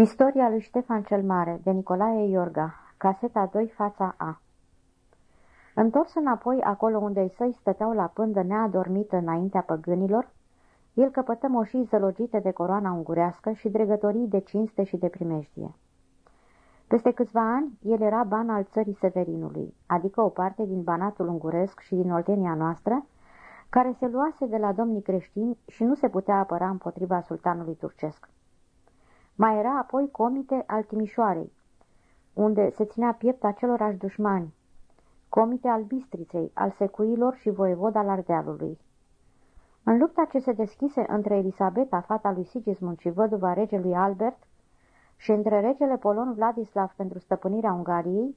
Istoria lui Ștefan cel Mare, de Nicolae Iorga, caseta 2, fața A Întors înapoi acolo unde îi săi stăteau la pândă neadormită înaintea păgânilor, el căpătă moșii zălogite de coroana ungurească și dregătorii de cinste și de primejdie. Peste câțiva ani, el era ban al țării Severinului, adică o parte din banatul unguresc și din oltenia noastră, care se luase de la domnii creștini și nu se putea apăra împotriva sultanului turcesc. Mai era apoi comite al Timișoarei, unde se ținea piept acelorași dușmani, comite al Bistriței, al secuilor și voievod al Ardealului. În lupta ce se deschise între Elisabeta, fata lui Sigismund și văduva regelui Albert, și între regele Polon Vladislav pentru stăpânirea Ungariei,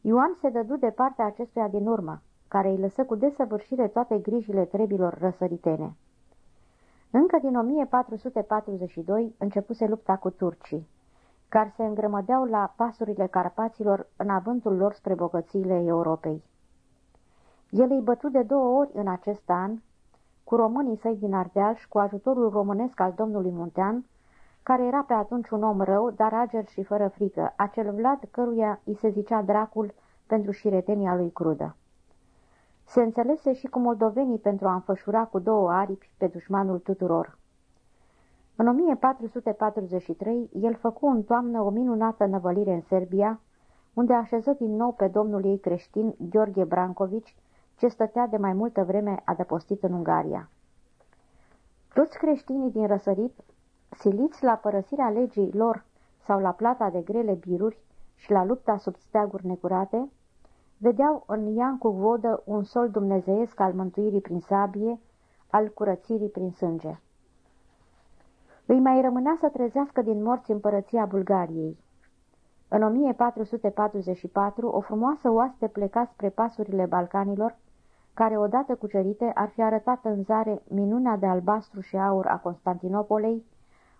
Ioan se dădu de partea acestuia din urmă, care îi lăsă cu desăvârșire toate grijile trebilor răsăritene. Încă din 1442 începuse lupta cu turcii, care se îngrămădeau la pasurile Carpaților în avântul lor spre bogățiile Europei. El îi bătu de două ori în acest an, cu românii săi din Ardeal și cu ajutorul românesc al domnului Muntean, care era pe atunci un om rău, dar ager și fără frică, acel Vlad căruia îi se zicea dracul pentru șiretenia lui crudă. Se înțelese și cu moldovenii pentru a înfășura cu două aripi pe dușmanul tuturor. În 1443, el făcu în toamnă o minunată năvălire în Serbia, unde așeză din nou pe domnul ei creștin, Gheorghe Brancovici, ce stătea de mai multă vreme adăpostit în Ungaria. Toți creștinii din răsărit, siliți la părăsirea legii lor sau la plata de grele biruri și la lupta sub steaguri necurate, vedeau în Iancu Vodă un sol dumnezeiesc al mântuirii prin sabie, al curățirii prin sânge. Îi mai rămânea să trezească din morți împărăția Bulgariei. În 1444, o frumoasă oaste pleca spre pasurile Balcanilor, care odată cucerite ar fi arătat în zare minunea de albastru și aur a Constantinopolei,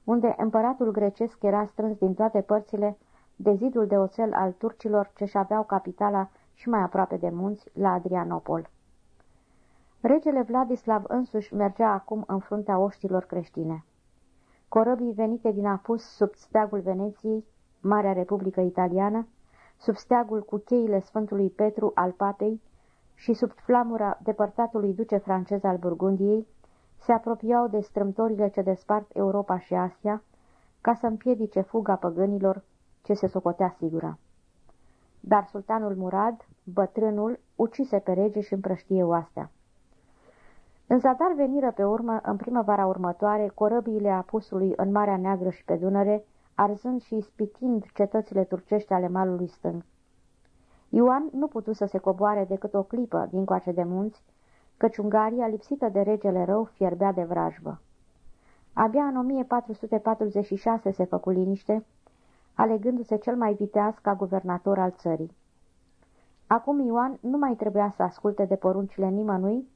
unde împăratul grecesc era strâns din toate părțile de zidul de oțel al turcilor ce-și aveau capitala și mai aproape de munți, la Adrianopol. Regele Vladislav însuși mergea acum în fruntea oștilor creștine. Corăbii venite din apus sub steagul Veneției, Marea Republică Italiană, sub steagul cu cheile Sfântului Petru al Papei și sub flamura depărtatului duce francez al Burgundiei, se apropiau de strâmtorile ce despart Europa și Asia, ca să împiedice fuga păgânilor ce se socotea sigură. Dar sultanul Murad, bătrânul, ucise pe rege și împrăștie oastea. În zadar veniră pe urmă, în primăvara următoare, corăbiile apusului în Marea Neagră și pe Dunăre, arzând și ispitind cetățile turcești ale malului stâng. Ioan nu putu să se coboare decât o clipă din coace de munți, căci Ungaria, lipsită de regele rău, fierbea de vrajbă. Abia în 1446 se făcu liniște, alegându-se cel mai viteaz ca guvernator al țării. Acum Ioan nu mai trebuia să asculte de poruncile nimănui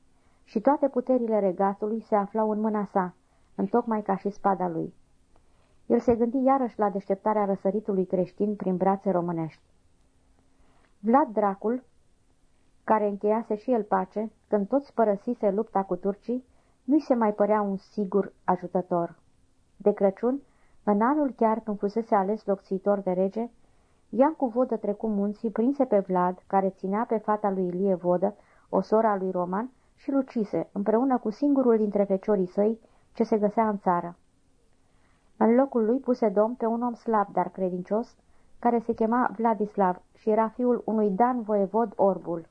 și toate puterile regatului se aflau în mâna sa, întocmai ca și spada lui. El se gândi iarăși la deșteptarea răsăritului creștin prin brațe românești. Vlad Dracul, care încheiase și el pace, când toți părăsise lupta cu turcii, nu-i se mai părea un sigur ajutător. De Crăciun, în anul chiar când fusese ales locțitor de rege, Ian cu vodă trecu munții, prinse pe Vlad, care ținea pe fata lui Ilie Vodă, o sora lui Roman, și lucise, împreună cu singurul dintre feciorii săi, ce se găsea în țară. În locul lui puse domn pe un om slab, dar credincios, care se chema Vladislav și era fiul unui dan voievod Orbul.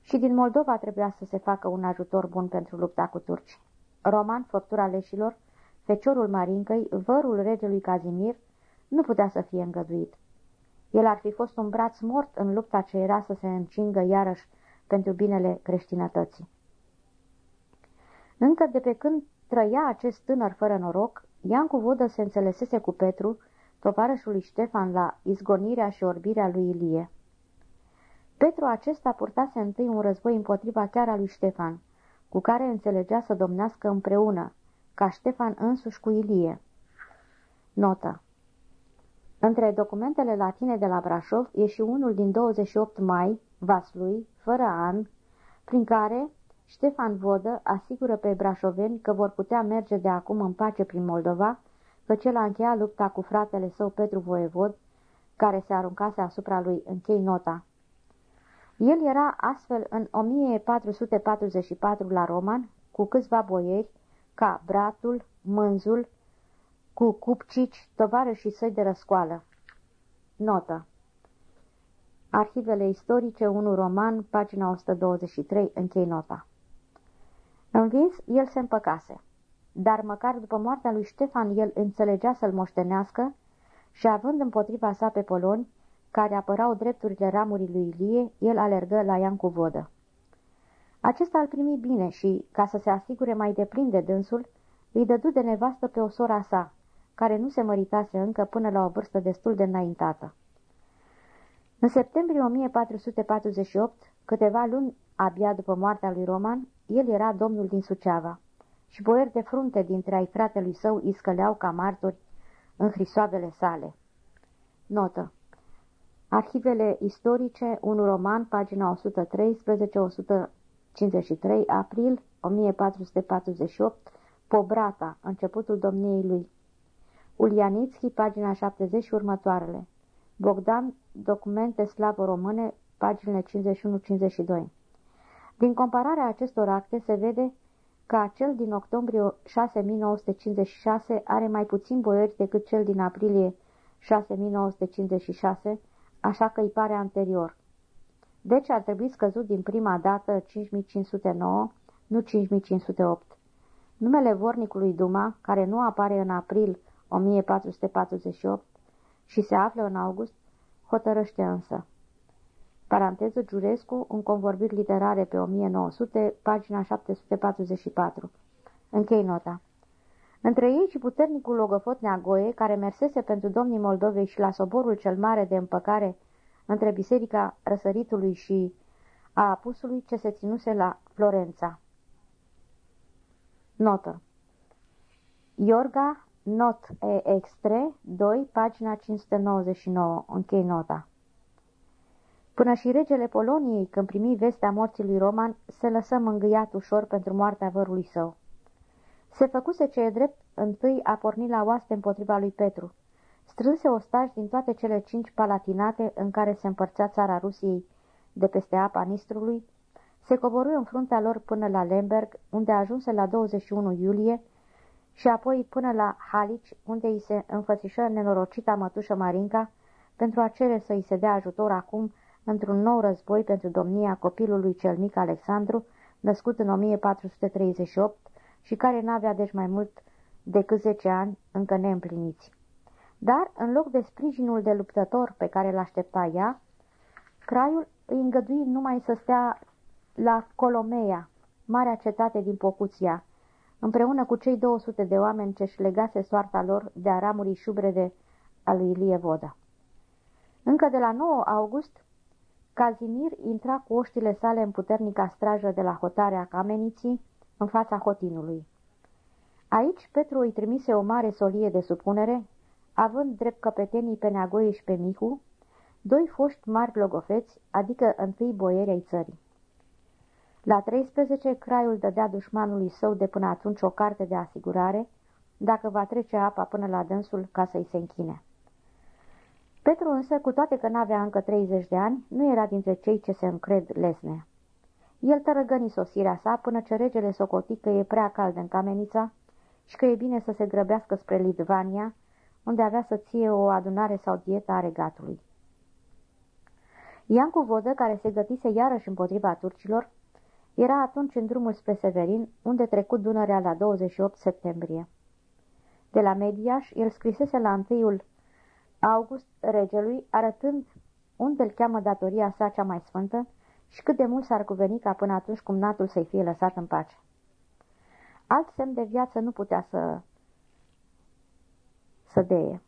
Și din Moldova trebuia să se facă un ajutor bun pentru lupta cu turci. Roman, făptura leșilor, feciorul Marincăi, vărul regelui Cazimir, nu putea să fie îngăduit. El ar fi fost un braț mort în lupta ce era să se încingă iarăși pentru binele creștinătății. Încă de pe când trăia acest tânăr fără noroc, Iancu Vodă se înțelesese cu Petru, tovarășul lui Ștefan, la izgonirea și orbirea lui Ilie. Petru acesta purtase întâi un război împotriva chiar a lui Ștefan, cu care înțelegea să domnească împreună, ca Ștefan însuși cu Ilie. Notă Între documentele latine de la Brașov e și unul din 28 mai, Vaslui, fără an, prin care Ștefan Vodă asigură pe brașoveni că vor putea merge de acum în pace prin Moldova, că cel a încheiat lupta cu fratele său Petru Voievod, care se aruncase asupra lui, închei nota. El era astfel în 1444 la Roman, cu câțiva boieri, ca Bratul, Mânzul, cu cupcici, tovarășii săi de răscoală. Notă Arhivele istorice, 1 roman, pagina 123, închei nota. Învins, el se împăcase, dar măcar după moartea lui Ștefan el înțelegea să-l moștenească și având împotriva sa pe poloni, care apărau drepturile ramurii lui Ilie, el alergă la Ian cu vodă. Acesta îl primi bine și, ca să se asigure mai deplin de dânsul, îi dădu de nevastă pe o sora sa, care nu se măritase încă până la o vârstă destul de înaintată. În septembrie 1448, câteva luni abia după moartea lui Roman, el era domnul din Suceava și boieri de frunte dintre ai fratelui său îi scăleau ca martori în hrisoavele sale. Notă Arhivele istorice, un roman, pagina 113-153, april 1448, Pobrata, începutul domniei lui. Ulianitski, pagina 70 și următoarele. Bogdan, documente slavo-române, paginile 51-52. Din compararea acestor acte se vede că acel din octombrie 6956 are mai puțin boieri decât cel din aprilie 6956, așa că îi pare anterior. Deci ar trebui scăzut din prima dată 5509, nu 5508. Numele vornicului Duma, care nu apare în april 1448 și se află în august, hotărăște însă. Paranteză Giurescu, un convorbiri literare pe 1900, pagina 744. Închei nota. Între ei și puternicul logofot Neagoe, care mersese pentru domnii Moldovei și la soborul cel mare de împăcare între Biserica Răsăritului și a Apusului ce se ținuse la Florența. Notă Iorga, not e extre, 2, pagina 599, închei nota. Până și regele Poloniei, când primi vestea morții lui Roman, se lăsă mângâiat ușor pentru moartea vărului său. Se făcuse ce e drept, întâi a pornit la oaste împotriva lui Petru. Strânse ostași din toate cele cinci palatinate în care se împărțea țara Rusiei de peste apa Nistrului, se coborâ în fruntea lor până la Lemberg, unde ajunse la 21 iulie, și apoi până la Halici, unde îi se înfățișă nenorocita mătușă Marinca, pentru a cere să îi se dea ajutor acum într-un nou război pentru domnia copilului cel mic Alexandru, născut în 1438 și care n-avea deci mai mult decât 10 ani încă neîmpliniți. Dar, în loc de sprijinul de luptător pe care l-aștepta ea, Craiul îi îngădui numai să stea la Colomea, marea cetate din Pocuția, împreună cu cei 200 de oameni ce-și legase soarta lor de aramurii șubrede a lui Ilie Voda. Încă de la 9 august, Cazimir intra cu oștile sale în puternica strajă de la hotarea Cameniții, în fața hotinului. Aici Petru îi trimise o mare solie de supunere, având drept căpetenii pe Neagoie și pe Mihu, doi foști mari logofeți, adică întâi boieri ai țării. La 13, Craiul dădea dușmanului său de până atunci o carte de asigurare, dacă va trece apa până la dânsul ca să-i se închine. Petru însă, cu toate că n-avea încă 30 de ani, nu era dintre cei ce se încred lesne. El tărăgăni sosirea sa până ce regele socoti că e prea cald în camenița și că e bine să se grăbească spre Litvania, unde avea să ție o adunare sau dietă a regatului. Iancu Vodă, care se gătise iarăși împotriva turcilor, era atunci în drumul spre Severin, unde trecut Dunărea la 28 septembrie. De la Mediaș, el scrisese la întâiul August regelui, arătând unde îl cheamă datoria sa cea mai sfântă și cât de mult s-ar cuveni ca până atunci cum natul să-i fie lăsat în pace. Alt semn de viață nu putea să, să deie.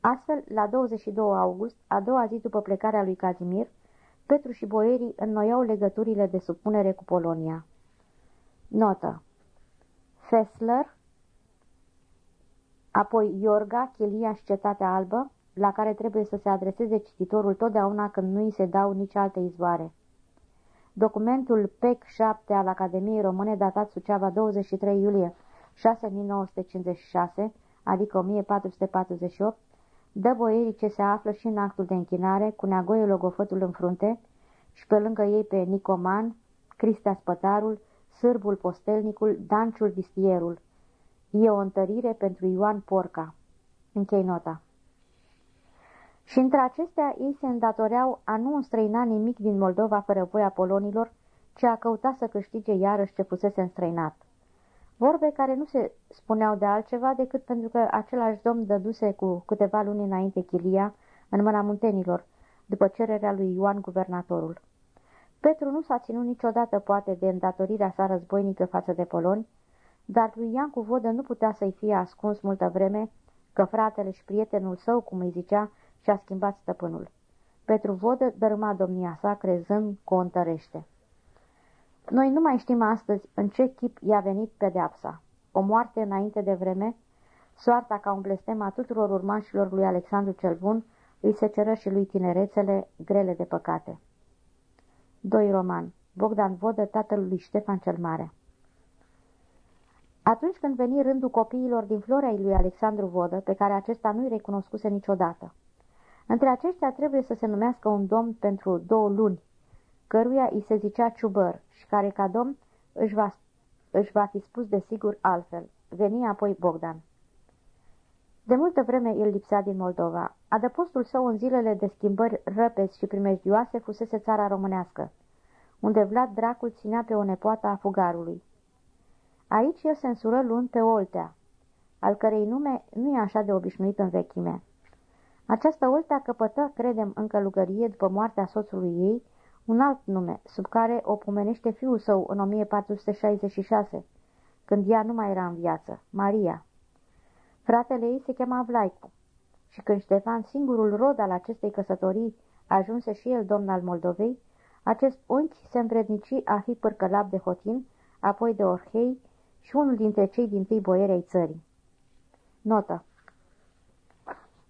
Astfel, la 22 august, a doua zi după plecarea lui Cazimir, Petru și boierii înnoiau legăturile de supunere cu Polonia. Notă Fessler, apoi Iorga, Chelia și Cetatea Albă, la care trebuie să se adreseze cititorul totdeauna când nu îi se dau nici alte izvoare. Documentul PEC 7 al Academiei Române, datat Suceava 23 iulie 6956, adică 1448, dă boierii ce se află și în actul de închinare, cu neagoie logofătul în frunte, și pe lângă ei pe Nicoman, Cristea Spătarul, Sârbul Postelnicul, Danciul Vistierul. E o întărire pentru Ioan Porca. Închei nota. Și între acestea ei se îndatoreau a nu înstrăina nimic din Moldova fără voia polonilor, ci a căuta să câștige iarăși ce fusese înstrăinat. Vorbe care nu se spuneau de altceva decât pentru că același domn dăduse cu câteva luni înainte chilia în mâna muntenilor, după cererea lui Ioan guvernatorul. Petru nu s-a ținut niciodată poate de îndatorirea sa războinică față de poloni, dar lui Ian cu vodă nu putea să-i fie ascuns multă vreme că fratele și prietenul său, cum îi zicea, și-a schimbat stăpânul. Petru Vodă dărâma domnia sa, crezând că o întărește. Noi nu mai știm astăzi în ce chip i-a venit pedeapsa. O moarte înainte de vreme, soarta ca un blestem a tuturor urmașilor lui Alexandru cel Bun, îi se ceră și lui tinerețele grele de păcate. 2 roman Bogdan Vodă, tatăl lui Ștefan cel Mare Atunci când veni rândul copiilor din florea lui Alexandru Vodă, pe care acesta nu-i recunoscuse niciodată, între aceștia trebuie să se numească un domn pentru două luni, căruia îi se zicea ciubăr și care ca domn își va, își va fi spus de sigur altfel. Veni apoi Bogdan. De multă vreme el lipsea din Moldova. Adăpostul său în zilele de schimbări răpezi și primejdioase fusese țara românească, unde Vlad Dracul ținea pe o nepoată a fugarului. Aici el se însură luând pe Oltea, al cărei nume nu e așa de obișnuit în vechime. Această Oltea căpătă, credem, în călugărie după moartea soțului ei, un alt nume, sub care o pomenește fiul său în 1466, când ea nu mai era în viață, Maria. Fratele ei se chema Vlaicu și când Ștefan, singurul rod al acestei căsătorii, ajunse și el domn al Moldovei, acest unchi se învrednici a fi părcălap de Hotin, apoi de Orhei și unul dintre cei din tâi boieri ai țării. Notă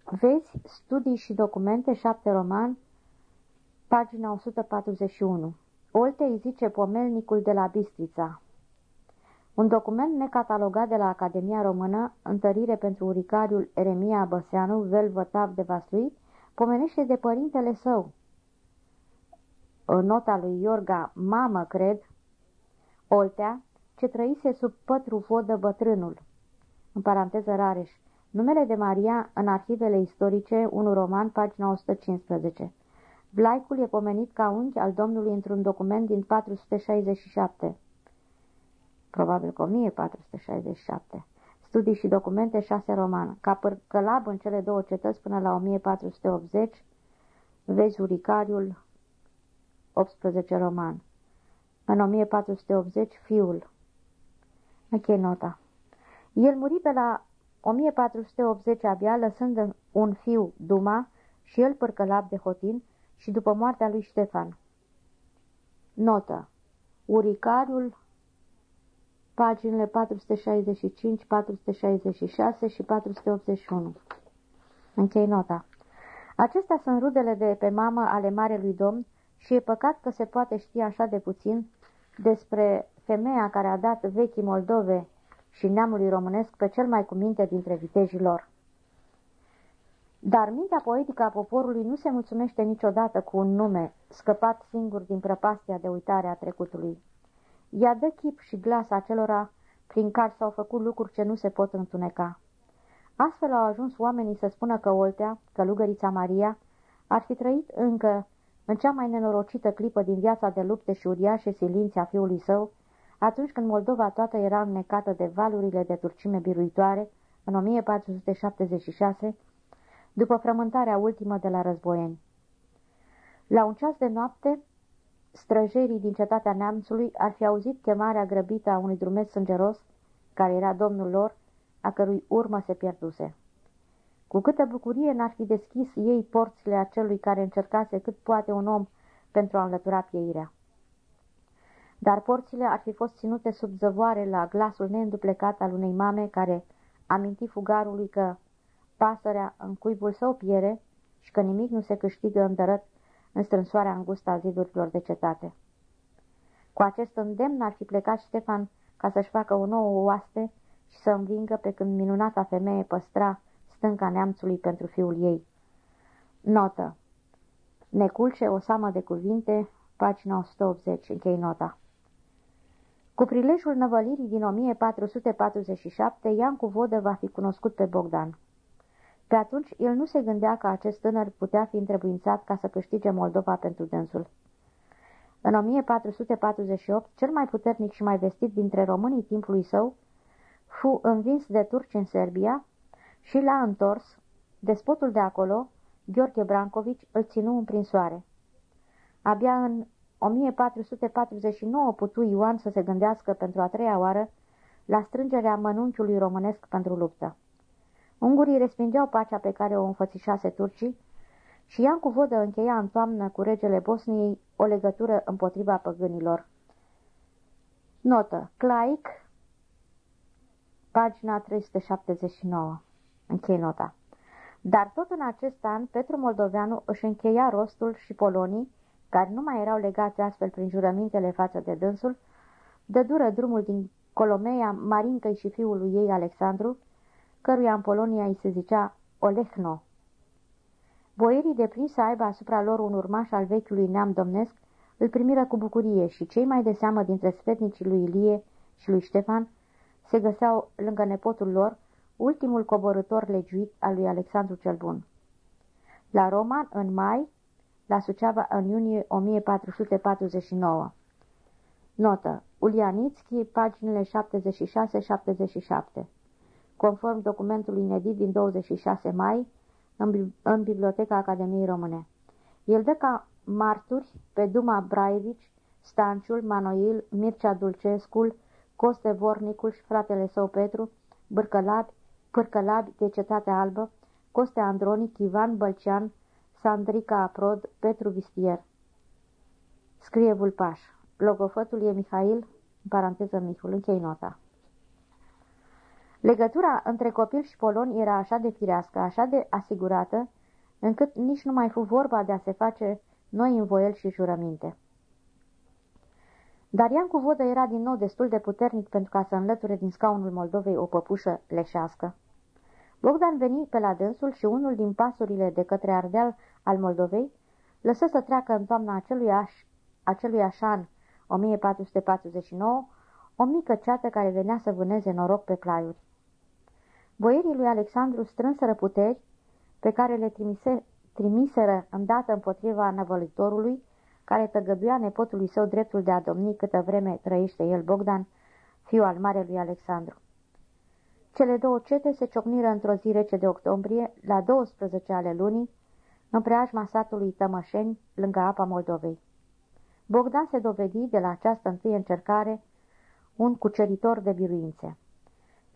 Vezi studii și documente, șapte roman, pagina 141. Olte îi zice pomelnicul de la Bistrița. Un document necatalogat de la Academia Română, întărire pentru uricariul Eremia Băseanu, vel vătav de Vaslui, pomenește de părintele său. În nota lui Iorga, mamă, cred, Oltea, ce trăise sub pătru vodă bătrânul, în paranteză Rareș, numele de Maria în arhivele istorice, un roman, pagina 115. Vlaicul e pomenit ca unchi al Domnului într-un document din 467. Probabil că 1467. Studii și documente 6 roman. Ca părcălab în cele două cetăți până la 1480, vezi Uricariul 18 roman. În 1480, fiul. Închei nota. El muri pe la 1480 abia, lăsând un fiu, Duma, și el părcălap de Hotin, și după moartea lui Ștefan. Notă. Uricariul, paginile 465, 466 și 481. Închei nota. Acestea sunt rudele de pe mamă ale Marelui Domn și e păcat că se poate ști așa de puțin despre femeia care a dat vechii Moldove și neamului românesc pe cel mai cuminte dintre vitejii lor. Dar mintea poetică a poporului nu se mulțumește niciodată cu un nume scăpat singur din prăpastia de uitare a trecutului. Ea dă chip și glas acelora prin care s-au făcut lucruri ce nu se pot întuneca. Astfel au ajuns oamenii să spună că Oltea, călugărița Maria, ar fi trăit încă în cea mai nenorocită clipă din viața de lupte și uriașe silințe a fiului său, atunci când Moldova toată era înnecată de valurile de turcime biruitoare, în 1476, după frământarea ultimă de la războieni. La un ceas de noapte, străjerii din cetatea neamțului ar fi auzit chemarea grăbită a unui drumeț sângeros, care era domnul lor, a cărui urmă se pierduse. Cu câtă bucurie n-ar fi deschis ei porțile acelui care încercase cât poate un om pentru a înlătura pieirea. Dar porțile ar fi fost ținute sub zăvoare la glasul neînduplecat al unei mame care aminti fugarului că pasărea în cuibul său piere și că nimic nu se câștigă îndărăt în strânsoarea îngustă a zidurilor de cetate. Cu acest îndemn ar fi plecat Ștefan ca să-și facă o nouă oaste și să învingă pe când minunata femeie păstra stânca neamțului pentru fiul ei. Notă. Neculce o samă de cuvinte, pagina 180, închei nota. Cu prilejul năvălirii din 1447, Iancu Vodă va fi cunoscut pe Bogdan. Pe atunci, el nu se gândea că acest tânăr putea fi întrebuințat ca să câștige Moldova pentru dânsul. În 1448, cel mai puternic și mai vestit dintre românii timpului său, fu învins de turci în Serbia și l-a întors, despotul de acolo, Gheorghe Brancovici, îl ținu în prinsoare. Abia în 1449 putu Ioan să se gândească pentru a treia oară la strângerea mănunchiului românesc pentru luptă. Ungurii respingeau pacea pe care o înfățișase turcii și Iancu Vodă încheia în toamnă cu regele Bosniei o legătură împotriva păgânilor. Notă. Claic, pagina 379. Închei nota. Dar tot în acest an, Petru Moldoveanu își încheia rostul și polonii, care nu mai erau legați astfel prin jurămintele față de dânsul, dă dură drumul din Colomeia Marincăi și fiului ei Alexandru, căruia în Polonia îi se zicea Olehno. Boierii deprins să aibă asupra lor un urmaș al vechiului neam domnesc, îl primiră cu bucurie și cei mai de seamă dintre sfetnicii lui Ilie și lui Ștefan se găseau lângă nepotul lor, ultimul coborător legiuit al lui Alexandru cel Bun. La Roman, în mai, la Suceava, în iunie 1449. Notă. Ulianitski, paginile 76-77. Conform documentului inedit din 26 mai, în, în Biblioteca Academiei Române. El dă ca marturi pe Duma Braievici, Stanciul, Manoil, Mircea Dulcescul, Coste Vornicul și fratele său Petru, Bârcălabi, Pârcălabi de Cetatea Albă, Coste Andronic, Ivan Bălcean, Sandrica Aprod, Petru Vistier. Scrie Vulpaș. Logofătul e Mihail, în paranteză Mihul, închei nota. Legătura între copil și polon era așa de firească, așa de asigurată, încât nici nu mai fu vorba de a se face noi învoieli și jurăminte. Dar Iancu Vodă era din nou destul de puternic pentru ca să înlăture din scaunul Moldovei o păpușă leșească. Bogdan veni pe la dânsul și unul din pasurile de către Ardeal al Moldovei lăsă să treacă în toamna acelui, aș, acelui așan 1449 o mică ceată care venea să vâneze noroc pe claiuri. Boierii lui Alexandru strânseră puteri pe care le trimise, trimiseră îndată împotriva năvălitorului, care tăgăduia nepotului său dreptul de a domni câtă vreme trăiește el Bogdan, fiul al marelui Alexandru. Cele două cete se ciocniră într-o zi rece de octombrie, la 12 ale lunii, în preajma satului Tămășeni, lângă apa Moldovei. Bogdan se dovedi de la această întâi încercare un cuceritor de biruințe.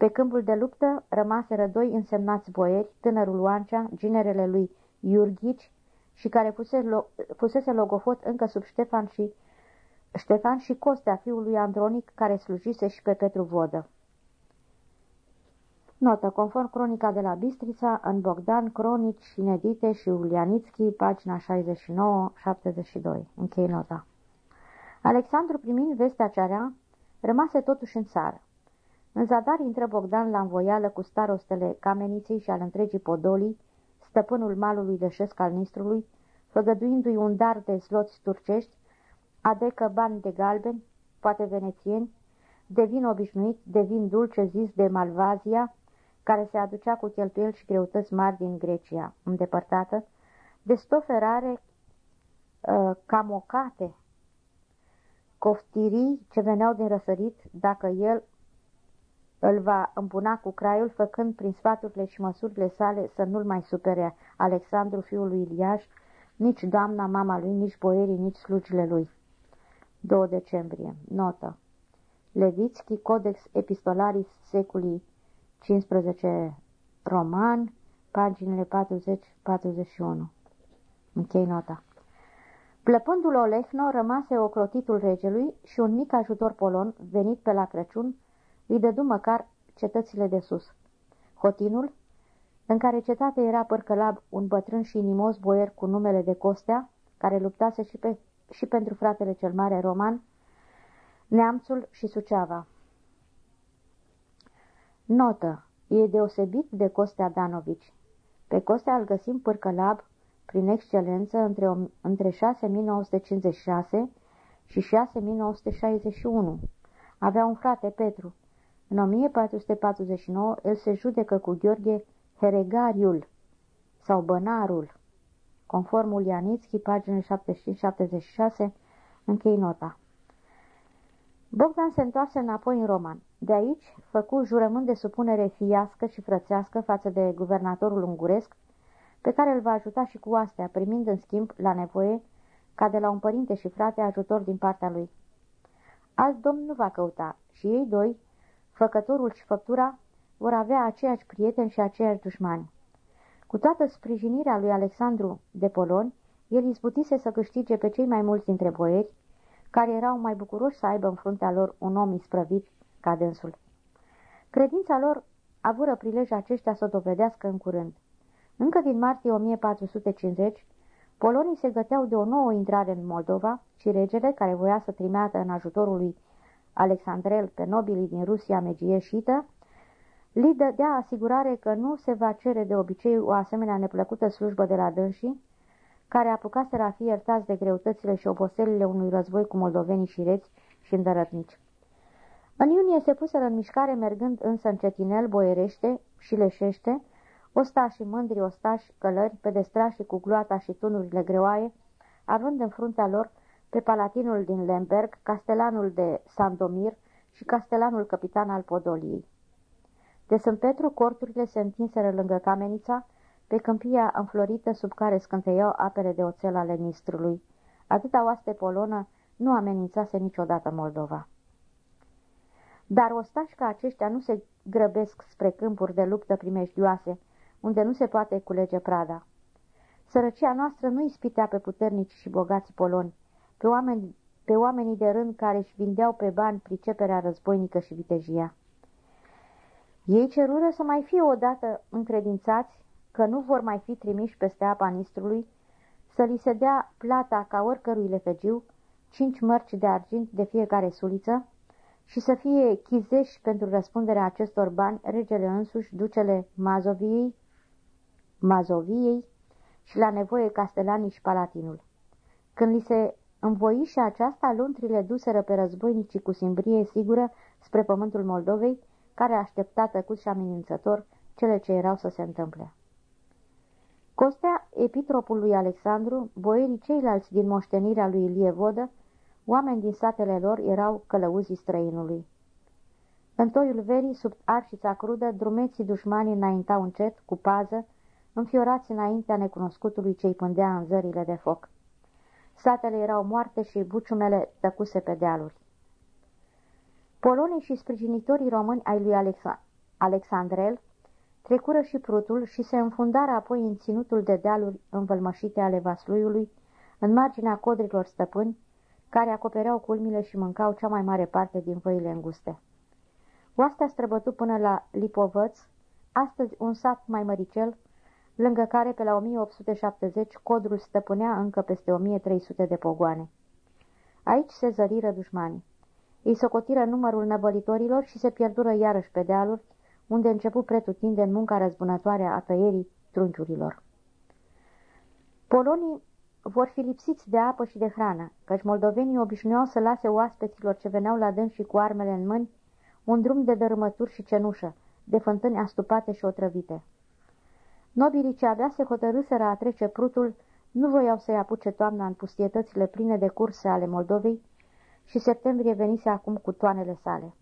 Pe câmpul de luptă rămaseră doi însemnați boieri, tânărul Oancea, ginerele lui Iurghici și care fusese, lo fusese logofot încă sub Ștefan și, Ștefan și Costea, fiul lui Andronic, care slujise și pe Petru Vodă. Notă, conform cronica de la Bistrița, în Bogdan, cronici inedite și Ulianitski, pagina 69-72. Închei nota. Alexandru, primind vestea cearea, rămase totuși în țară. În zadar intră Bogdan la învoială cu starostele Cameniței și al întregii Podolii, stăpânul malului deșesc al Nistrului, făgăduindu-i un dar de sloți turcești, adecă bani de galbeni, poate venețieni, de vin obișnuit, de vin dulce zis de Malvazia, care se aducea cu cheltuieli și greutăți mari din Grecia, îndepărtată, de stofe rare, uh, camocate, coftirii ce veneau din răsărit, dacă el îl va împuna cu craiul, făcând prin sfaturile și măsurile sale să nu-l mai supere Alexandru, fiul lui Iliaș, nici doamna, mama lui, nici boierii, nici slugile lui. 2 decembrie. Notă. Levitski, Codex Epistolaris seculii 15 roman, paginile 40-41. Închei nota. Plăpândul Olehno rămase ocrotitul regelui și un mic ajutor polon, venit pe la Crăciun, îi dădu măcar cetățile de sus. Hotinul, în care cetate era părcălab un bătrân și inimos boier cu numele de Costea, care luptase și, pe, și pentru fratele cel mare roman, Neamțul și Suceava. Notă. E deosebit de Costea Danovici. Pe Costea îl găsim pârcălab prin excelență între, între 6956 și 6961. Avea un frate, Petru. În 1449 el se judecă cu Gheorghe Heregariul sau Bănarul. Conform Ulianitski, paginile 75-76, închei nota. Bogdan se întoarse înapoi în Roman. De aici făcu jurământ de supunere fiască și frățească față de guvernatorul unguresc, pe care îl va ajuta și cu astea, primind în schimb, la nevoie, ca de la un părinte și frate, ajutor din partea lui. Alt domn nu va căuta și ei doi, făcătorul și făptura, vor avea aceiași prieteni și aceiași dușmani. Cu toată sprijinirea lui Alexandru de Poloni, el izbutise să câștige pe cei mai mulți dintre boieri, care erau mai bucuroși să aibă în fruntea lor un om isprăvit ca dânsul. Credința lor avură prilej aceștia să o dovedească în curând. Încă din martie 1450, polonii se găteau de o nouă intrare în Moldova și regele, care voia să trimeată în ajutorul lui Alexandrel pe nobilii din Rusia megieșită, li dădea asigurare că nu se va cere de obicei o asemenea neplăcută slujbă de la dânsii, care apucaseră a fi iertați de greutățile și oboselile unui război cu moldovenii și reți și îndărătnici. În iunie se puseră în mișcare, mergând însă în cetinel, boierește și leșește, ostași mândri, ostași, călări, pedestrași cu gloata și tunurile greoaie, având în fruntea lor pe palatinul din Lemberg, castelanul de Sandomir și castelanul capitan al Podoliei. De Sfânt Petru, corturile se întinseră lângă camenița, pe câmpia înflorită sub care scânteiau apele de oțel ale Nistrului. Atâta oaste polonă nu amenințase niciodată Moldova. Dar ostași ca aceștia nu se grăbesc spre câmpuri de luptă primejdioase, unde nu se poate culege prada. Sărăcia noastră nu ispitea pe puternici și bogați poloni, pe, oameni, pe oamenii de rând care își vindeau pe bani priceperea războinică și vitejia. Ei cerură să mai fie odată încredințați că nu vor mai fi trimiși peste apa Nistrului, să li se dea plata ca oricărui lefegiu, cinci mărci de argint de fiecare suliță, și să fie chizeși pentru răspunderea acestor bani regele însuși, ducele Mazoviei, Mazoviei și la nevoie castelanii și palatinul. Când li se învoi și aceasta, luntrile duseră pe războinicii cu simbrie sigură spre pământul Moldovei, care aștepta tăcut și amenințător cele ce erau să se întâmple. Costea, epitropul lui Alexandru, boierii ceilalți din moștenirea lui Ilie Vodă, oameni din satele lor erau călăuzii străinului. În toiul verii, sub arșița crudă, drumeții dușmanii înaintau încet, cu pază, înfiorați înaintea necunoscutului ce-i pândea în zările de foc. Satele erau moarte și buciumele tăcuse pe dealuri. Polonii și sprijinitorii români ai lui Alexa Alexandrel trecură și prutul și se înfundară apoi în ținutul de dealuri învălmășite ale Vasluiului, în marginea codrilor stăpâni, care acopereau culmile și mâncau cea mai mare parte din văile înguste. Oastea străbătu până la Lipovăț, astăzi un sat mai măricel, lângă care pe la 1870 codrul stăpânea încă peste 1300 de pogoane. Aici se zăriră dușmanii. Ei socotiră numărul năbălitorilor și se pierdură iarăși pe dealuri, unde începu pretutinde în munca răzbunătoare a tăierii trunchiurilor. Polonii vor fi lipsiți de apă și de hrană, căci moldovenii obișnuiau să lase oaspeților ce veneau la dâns și cu armele în mâini un drum de dărâmături și cenușă, de fântâni astupate și otrăvite. Nobilii ce abia se hotărâseră a trece prutul nu voiau să-i apuce toamna în pustietățile pline de curse ale Moldovei și septembrie venise acum cu toanele sale.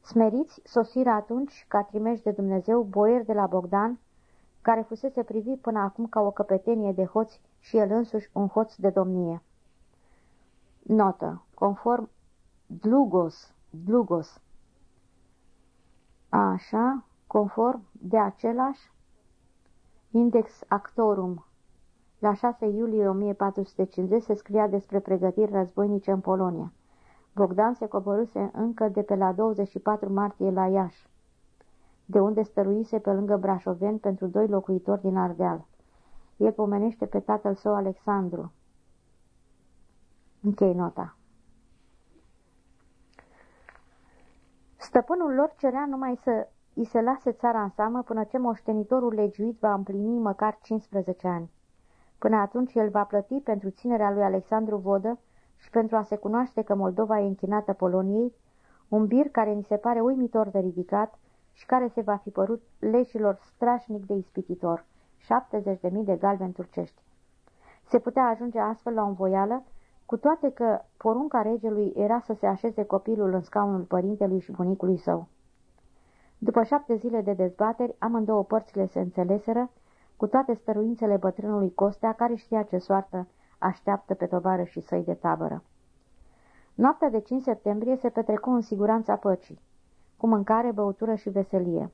Smeriți sosiră atunci, ca trimești de Dumnezeu, boieri de la Bogdan, care fusese privit până acum ca o căpetenie de hoți și el însuși un hoț de domnie. Notă. Conform Dlugos, Dlugos. Așa, conform de același Index Actorum. La 6 iulie 1450 se scria despre pregătiri războinice în Polonia. Bogdan se coborâse încă de pe la 24 martie la Iași, de unde stăruise pe lângă Brașoveni pentru doi locuitori din Ardeal. El pomenește pe tatăl său Alexandru. Închei nota. Stăpânul lor cerea numai să îi se lase țara în seamă până ce moștenitorul legiuit va împlini măcar 15 ani. Până atunci el va plăti pentru ținerea lui Alexandru Vodă și pentru a se cunoaște că Moldova e închinată Poloniei, un bir care ni se pare uimitor de ridicat și care se va fi părut leșilor strașnic de ispititor, 70.000 de galbeni turcești. Se putea ajunge astfel la o învoială, cu toate că porunca regelui era să se așeze copilul în scaunul părintelui și bunicului său. După șapte zile de dezbateri, amândouă părțile se înțeleseră, cu toate stăruințele bătrânului Costea, care știa ce soartă așteaptă pe tovară și săi de tabără. Noaptea de 5 septembrie se petrecu în siguranța păcii, cu mâncare, băutură și veselie.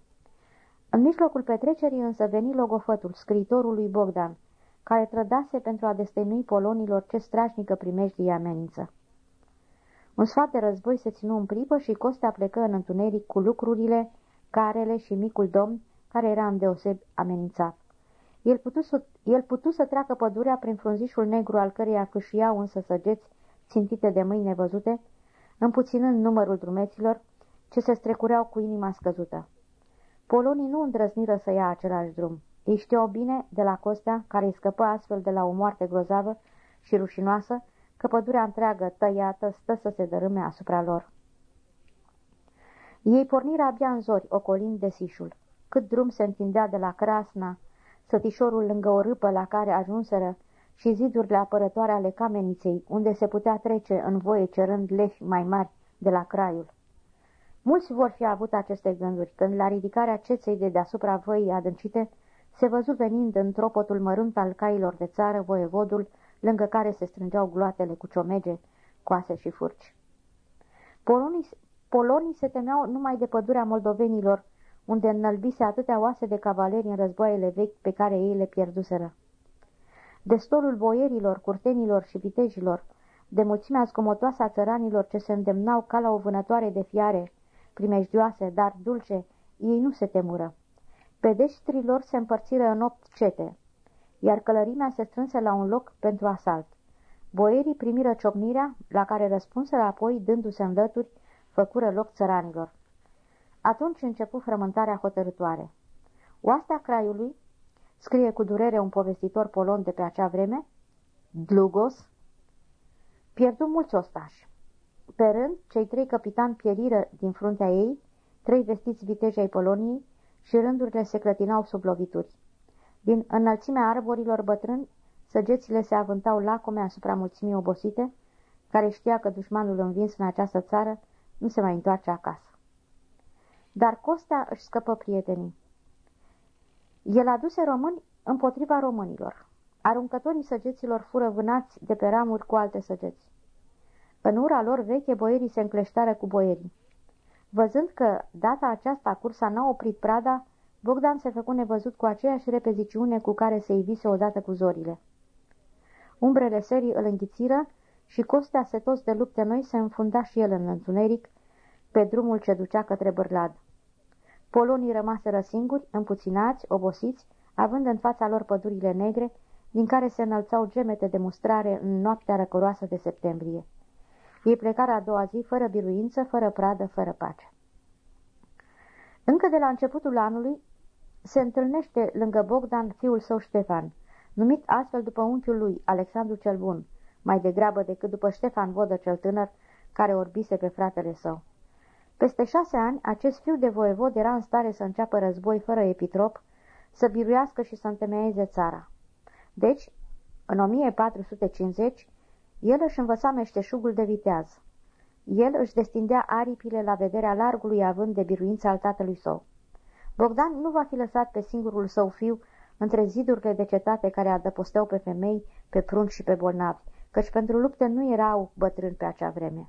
În mijlocul petrecerii însă veni logofătul, scriitorul lui Bogdan, care trădase pentru a destăinui polonilor ce strașnică primejdie amenință. Un sfat de război se ținu în pripă și Costea plecă în întuneric cu lucrurile, carele și micul domn, care era îndeoseb amenințat. El putu, să, el putu să treacă pădurea prin frunzișul negru al căreia câșiau însă săgeți țintite de mâini nevăzute, împuținând numărul drumeților ce se strecureau cu inima scăzută. Polonii nu îndrăzniră să ia același drum. Ei știau bine de la Costea, care îi scăpă astfel de la o moarte grozavă și rușinoasă, că pădurea întreagă, tăiată, stă să se dărâme asupra lor. Ei porniră abia în zori, ocolind de sișul. Cât drum se întindea de la Crasna, sătișorul lângă o râpă la care ajunseră și zidurile apărătoare ale cameniței, unde se putea trece în voie cerând leși mai mari de la craiul. Mulți vor fi avut aceste gânduri, când la ridicarea ceței de deasupra văii adâncite, se văzu venind în tropotul mărunt al cailor de țară voievodul, lângă care se strângeau gloatele cu ciomege, coase și furci. Polonii, polonii se temeau numai de pădurea moldovenilor, unde înălbise atâtea oase de cavaleri în războaiele vechi pe care ei le pierduseră. De stolul boierilor, curtenilor și vitejilor, de mulțimea zgomotoasă a țăranilor ce se îndemnau ca la o vânătoare de fiare, primejdioase, dar dulce, ei nu se temură. Pedeștrii lor se împărțiră în opt cete, iar călărimea se strânse la un loc pentru asalt. Boierii primiră ciocnirea, la care răspunseră apoi, dându-se în lături, făcură loc țăranilor. Atunci începu frământarea hotărătoare. Oastea craiului, scrie cu durere un povestitor polon de pe acea vreme, Dlugos, pierdu mulți ostași. Pe rând, cei trei capitani pieriră din fruntea ei, trei vestiți viteji ai Poloniei și rândurile se clătinau sub lovituri. Din înălțimea arborilor bătrâni, săgețile se avântau lacome asupra mulțimii obosite, care știa că dușmanul învins în această țară nu se mai întoarce acasă. Dar Costea își scăpă prietenii. El aduse români împotriva românilor. Aruncătorii săgeților fură vânați de pe ramuri cu alte săgeți. În ura lor veche, boierii se încleștară cu boierii. Văzând că data aceasta cursa n-a oprit prada, Bogdan se făcu nevăzut cu aceeași repeziciune cu care se ivise odată cu zorile. Umbrele serii îl înghițiră și Costea setos de lupte noi se înfunda și el în întuneric, pe drumul ce ducea către Bârlad. Polonii rămaseră singuri, împuținați, obosiți, având în fața lor pădurile negre, din care se înălțau gemete de mustrare în noaptea răcoroasă de septembrie. Ei plecară a doua zi fără biruință, fără pradă, fără pace. Încă de la începutul anului se întâlnește lângă Bogdan fiul său Ștefan, numit astfel după unchiul lui, Alexandru cel Bun, mai degrabă decât după Ștefan Vodă cel tânăr, care orbise pe fratele său. Peste șase ani, acest fiu de voievod era în stare să înceapă război fără epitrop, să biruiască și să întemeieze țara. Deci, în 1450, el își învăța meșteșugul de viteaz. El își destindea aripile la vederea largului având de biruință al tatălui său. Bogdan nu va fi lăsat pe singurul său fiu între zidurile de cetate care adăposteau pe femei, pe prunci și pe bolnavi, căci pentru lupte nu erau bătrâni pe acea vreme.